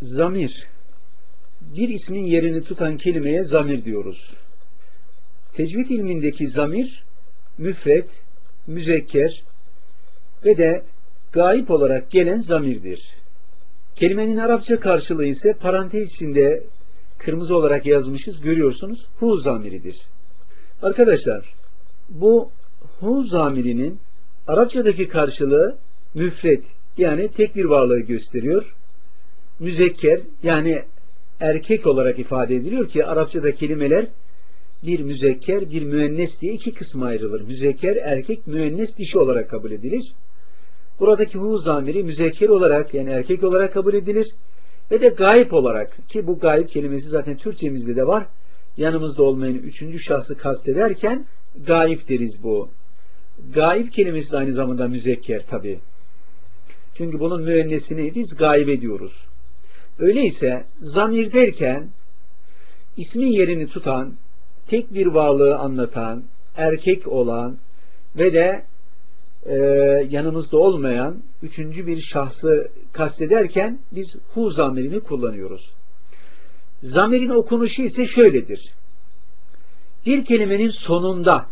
Zamir. Bir ismin yerini tutan kelimeye zamir diyoruz. Tecvid ilmindeki zamir, müfret, müzekker ve de gayip olarak gelen zamirdir. Kelimenin Arapça karşılığı ise parantez içinde kırmızı olarak yazmışız görüyorsunuz. Hu zamiridir. Arkadaşlar bu hu zamirinin Arapçadaki karşılığı müfret yani tek bir varlığı gösteriyor. Müzekker yani erkek olarak ifade ediliyor ki Arapçada kelimeler bir müzekker, bir müennes diye iki kısma ayrılır. Müzekker, erkek, müennes, dişi olarak kabul edilir. Buradaki hu zamiri müzekker olarak yani erkek olarak kabul edilir. Ve de gayip olarak ki bu gayip kelimesi zaten Türkçemizde de var. Yanımızda olmayan üçüncü şahsı kastederken gayip deriz bu. Gayip kelimesi de aynı zamanda müzekker tabi. Çünkü bunun müennesini biz gayip ediyoruz. Öyleyse zamir derken ismin yerini tutan, tek bir varlığı anlatan, erkek olan ve de e, yanımızda olmayan üçüncü bir şahsı kastederken biz hu zamirini kullanıyoruz. Zamirin okunuşu ise şöyledir. Bir kelimenin sonunda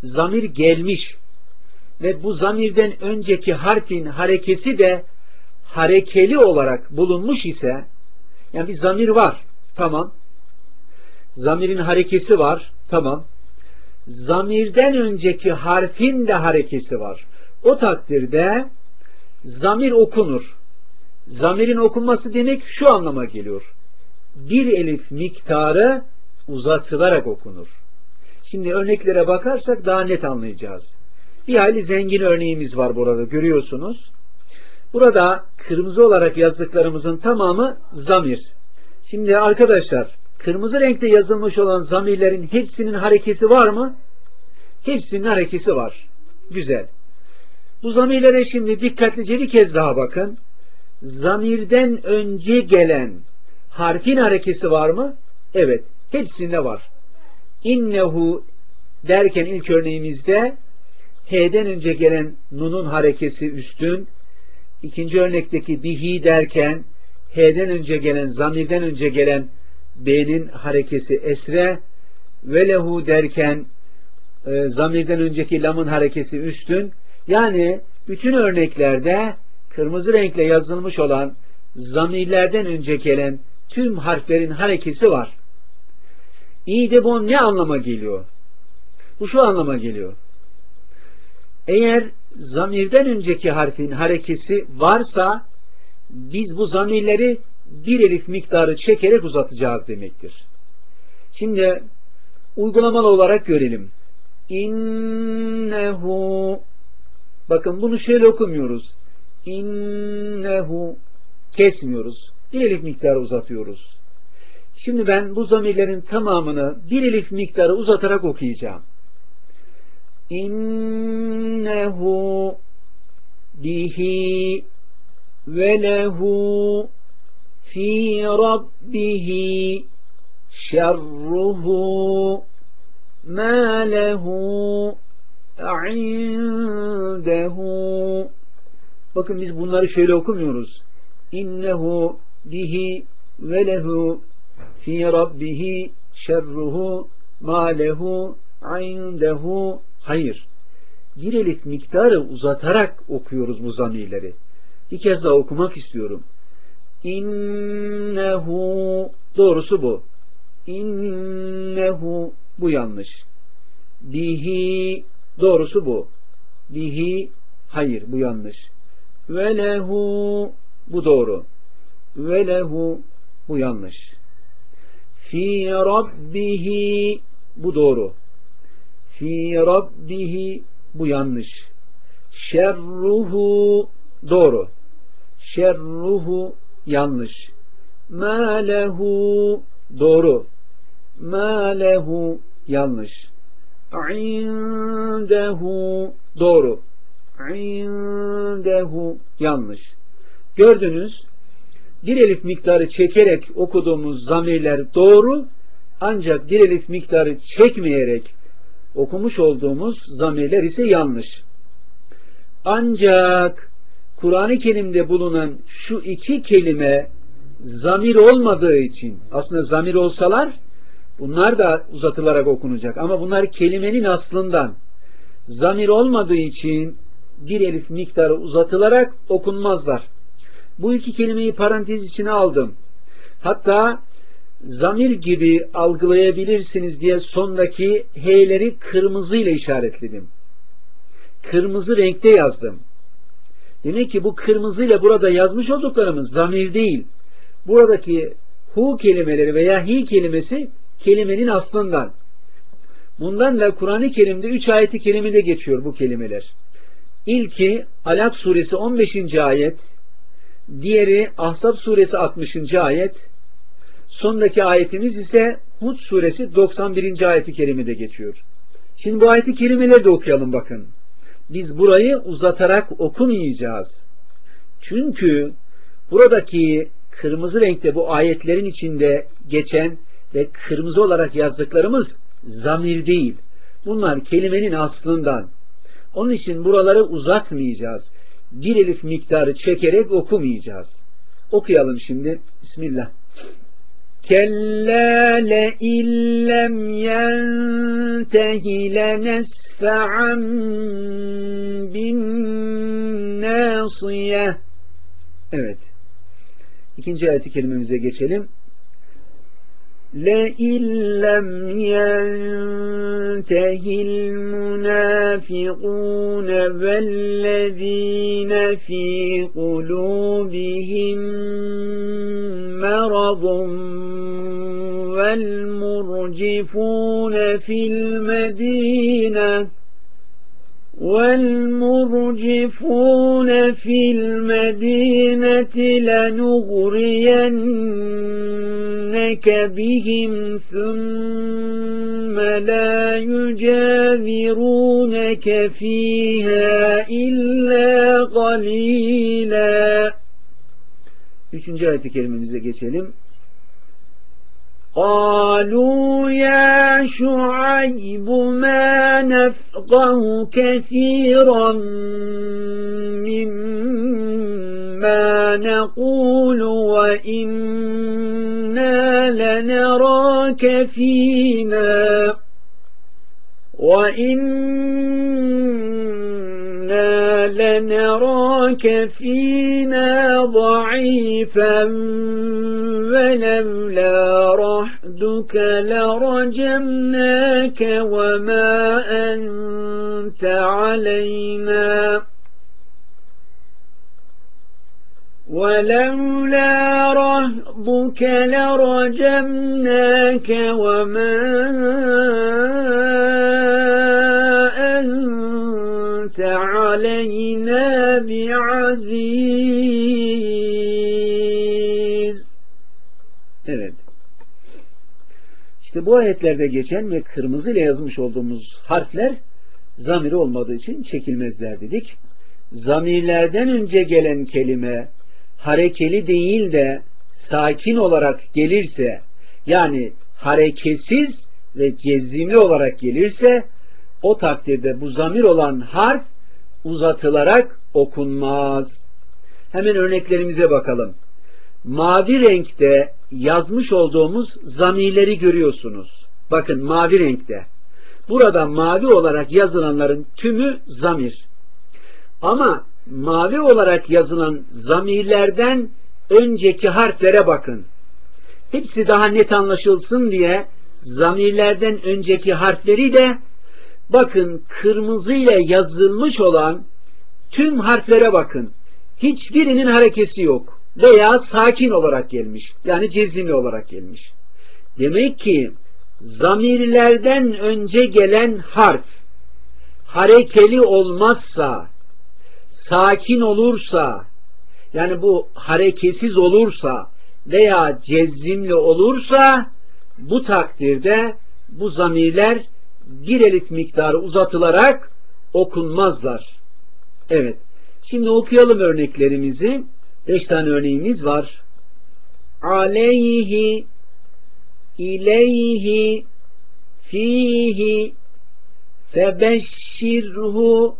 zamir gelmiş ve bu zamirden önceki harfin harekesi de harekeli olarak bulunmuş ise yani bir zamir var. Tamam. Zamirin harekesi var. Tamam. Zamirden önceki harfin de harekesi var. O takdirde zamir okunur. Zamirin okunması demek şu anlama geliyor. Bir elif miktarı uzatılarak okunur. Şimdi örneklere bakarsak daha net anlayacağız. Bir hayli zengin örneğimiz var burada görüyorsunuz. Burada kırmızı olarak yazdıklarımızın tamamı zamir. Şimdi arkadaşlar kırmızı renkte yazılmış olan zamirlerin hepsinin harekesi var mı? Hepsinin harekesi var. Güzel. Bu zamirlere şimdi dikkatlice bir kez daha bakın. Zamirden önce gelen harfin harekesi var mı? Evet. Hepsinde var. İnnehu derken ilk örneğimizde H'den önce gelen nunun harekesi üstün. İkinci örnekteki bihi derken H'den önce gelen, zamirden önce gelen B'nin harekesi esre ve lehu derken e, zamirden önceki lamın harekesi üstün. Yani bütün örneklerde kırmızı renkle yazılmış olan zamirlerden önce gelen tüm harflerin harekesi var. İyi de bu ne anlama geliyor? Bu şu anlama geliyor. Eğer zamirden önceki harfin harekesi varsa biz bu zamirleri bir elif miktarı çekerek uzatacağız demektir. Şimdi uygulamalı olarak görelim. İnnehu bakın bunu şöyle okumuyoruz. İnnehu kesmiyoruz. Bir elif miktarı uzatıyoruz. Şimdi ben bu zamirlerin tamamını bir elif miktarı uzatarak okuyacağım. İnnehu bihi ve lehu fi rabbihi şerruhu ma lehu indehu Bakın biz bunları şöyle okumuyoruz. İnnehu bihi ve lehu fi rabbihi şerruhu ma lehu indehu Hayır. Bir elif miktarı uzatarak okuyoruz bu zamirleri. Bir kez daha okumak istiyorum. İnnehu doğrusu bu. İnnehu bu yanlış. Bihi doğrusu bu. Bihi hayır bu yanlış. Ve lehu bu doğru. Ve lehu bu yanlış. Fi rabbihi bu doğru. Fi rabbihi bu yanlış. Şerruhu doğru. Şerruhu yanlış. Ma lehu doğru. Ma lehu yanlış. İndehu doğru. İndehu yanlış. Gördünüz bir elif miktarı çekerek okuduğumuz zamirler doğru ancak bir elif miktarı çekmeyerek okumuş olduğumuz zamirler ise yanlış. Ancak Kur'an-ı Kerim'de bulunan şu iki kelime zamir olmadığı için aslında zamir olsalar bunlar da uzatılarak okunacak ama bunlar kelimenin aslından zamir olmadığı için bir elif miktarı uzatılarak okunmazlar. Bu iki kelimeyi parantez içine aldım. Hatta zamir gibi algılayabilirsiniz diye sondaki h'leri kırmızıyla işaretledim. Kırmızı renkte yazdım. Demek ki bu kırmızıyla burada yazmış olduklarımız zamir değil. Buradaki hu kelimeleri veya hi kelimesi kelimenin aslından. Bundan da Kur'an-ı Kerim'de üç ayeti kerimede geçiyor bu kelimeler. İlki Alak suresi 15. ayet, diğeri Ahzab suresi 60. ayet, sondaki ayetimiz ise Hud suresi 91. ayeti kerimede geçiyor. Şimdi bu ayeti kerimeleri de okuyalım bakın. Biz burayı uzatarak okumayacağız. Çünkü buradaki kırmızı renkte bu ayetlerin içinde geçen ve kırmızı olarak yazdıklarımız zamir değil. Bunlar kelimenin aslından. Onun için buraları uzatmayacağız. Bir elif miktarı çekerek okumayacağız. Okuyalım şimdi. Bismillah. كلا لئن لم ينته لنسفعا بالناصية Evet. İkinci ayeti kelimemize geçelim. لئن لم ينته المنافقون والذين في قلوبهم مرض والمرجفون في المدينة والمرجفون في المدينة لنغرينك بهم ثم لا يجاورونك فيها إلا قليلا Üçüncü ayet-i kerimemize geçelim. قالوا يا شعيب ما نفقه كثيرا مما نقول وإنا لنراك فينا لنراك فينا ضعيفا ولولا رحدك لرجمناك وما أنت علينا ولولا رهضك لرجمناك وما أنت علينا بعزيز Evet. İşte bu ayetlerde geçen ve kırmızı ile yazmış olduğumuz harfler zamiri olmadığı için çekilmezler dedik. Zamirlerden önce gelen kelime harekeli değil de sakin olarak gelirse yani hareketsiz ve cezimli olarak gelirse o takdirde bu zamir olan harf uzatılarak okunmaz. Hemen örneklerimize bakalım. Mavi renkte yazmış olduğumuz zamirleri görüyorsunuz. Bakın mavi renkte. Burada mavi olarak yazılanların tümü zamir. Ama mavi olarak yazılan zamirlerden önceki harflere bakın. Hepsi daha net anlaşılsın diye zamirlerden önceki harfleri de bakın kırmızıyla yazılmış olan tüm harflere bakın. Hiçbirinin harekesi yok veya sakin olarak gelmiş. Yani cezimli olarak gelmiş. Demek ki zamirlerden önce gelen harf harekeli olmazsa sakin olursa yani bu hareketsiz olursa veya cezimli olursa bu takdirde bu zamirler bir elif miktarı uzatılarak okunmazlar. Evet. Şimdi okuyalım örneklerimizi. Beş tane örneğimiz var. Aleyhi ileyhi fihi febeşşirhu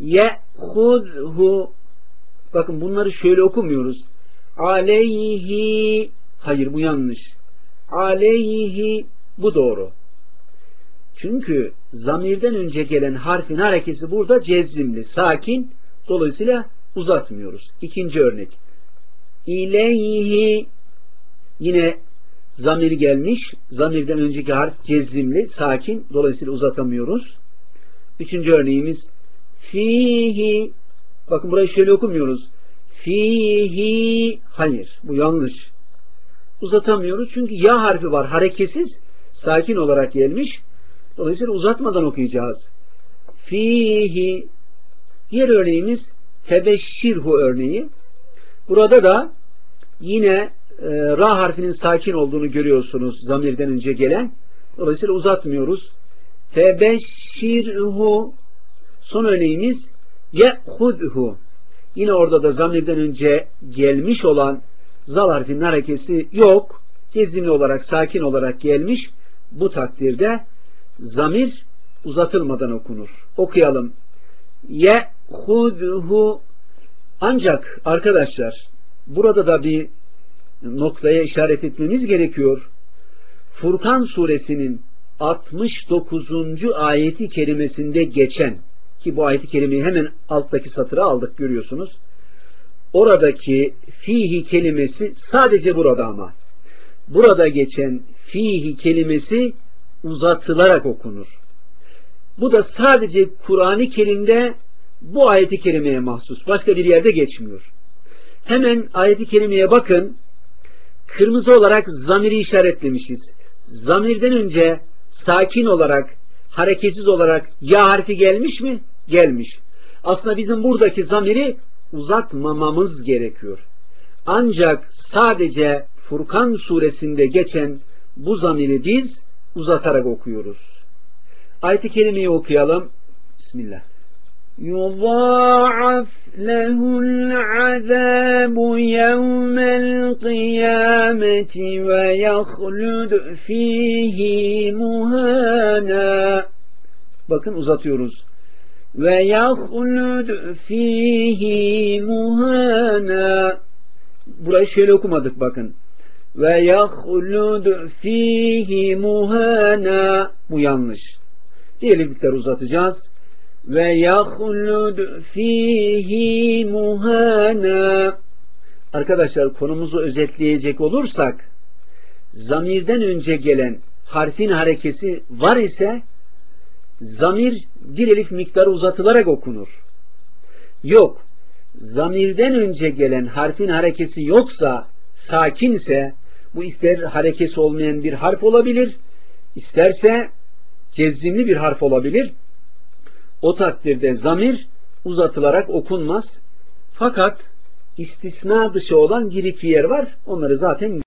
ye'hudhu bakın bunları şöyle okumuyoruz. aleyhi hayır bu yanlış. Aleyhi bu doğru. Çünkü zamirden önce gelen harfin harekesi burada cezimli, sakin. Dolayısıyla uzatmıyoruz. İkinci örnek. İleyhi yine zamir gelmiş. Zamirden önceki harf cezimli, sakin. Dolayısıyla uzatamıyoruz. Üçüncü örneğimiz fihi bakın burayı şöyle okumuyoruz. Fihi hayır. Bu yanlış. Uzatamıyoruz çünkü ya harfi var. Hareketsiz, sakin olarak gelmiş. Dolayısıyla uzatmadan okuyacağız. Fihi diğer örneğimiz tebeşşirhu örneği. Burada da yine e, ra harfinin sakin olduğunu görüyorsunuz zamirden önce gelen. Dolayısıyla uzatmıyoruz. Tebeşşirhu son örneğimiz ye'hudhu. Yine orada da zamirden önce gelmiş olan zal harfinin harekesi yok. Cezimli olarak, sakin olarak gelmiş. Bu takdirde zamir uzatılmadan okunur. Okuyalım. Ye'hudhu ancak arkadaşlar burada da bir noktaya işaret etmemiz gerekiyor. Furkan suresinin 69. ayeti kerimesinde geçen ki bu ayeti kerimeyi hemen alttaki satıra aldık görüyorsunuz. Oradaki fihi kelimesi sadece burada ama. Burada geçen fihi kelimesi uzatılarak okunur. Bu da sadece Kur'an-ı Kerim'de bu ayeti kerimeye mahsus. Başka bir yerde geçmiyor. Hemen ayeti kerimeye bakın. Kırmızı olarak zamiri işaretlemişiz. Zamirden önce sakin olarak, hareketsiz olarak ya harfi gelmiş mi? Gelmiş. Aslında bizim buradaki zamiri uzatmamamız gerekiyor. Ancak sadece Furkan suresinde geçen bu zamiri biz uzatarak okuyoruz. Ayet-i kerimeyi okuyalım. Bismillah. يضاعف له العذاب يوم القيامة ويخلد فيه مهانا Bakın uzatıyoruz. Ve yahlud fihi muhana Burayı şöyle okumadık bakın. Ve yahlud fihi muhana Bu yanlış. Diğerlikler uzatacağız ve yahlud fihi muhana Arkadaşlar konumuzu özetleyecek olursak zamirden önce gelen harfin harekesi var ise zamir bir elif miktarı uzatılarak okunur. Yok. Zamirden önce gelen harfin harekesi yoksa, sakinse bu ister harekesi olmayan bir harf olabilir, isterse cezimli bir harf olabilir. O takdirde zamir uzatılarak okunmaz. Fakat istisna dışı olan bir iki yer var. Onları zaten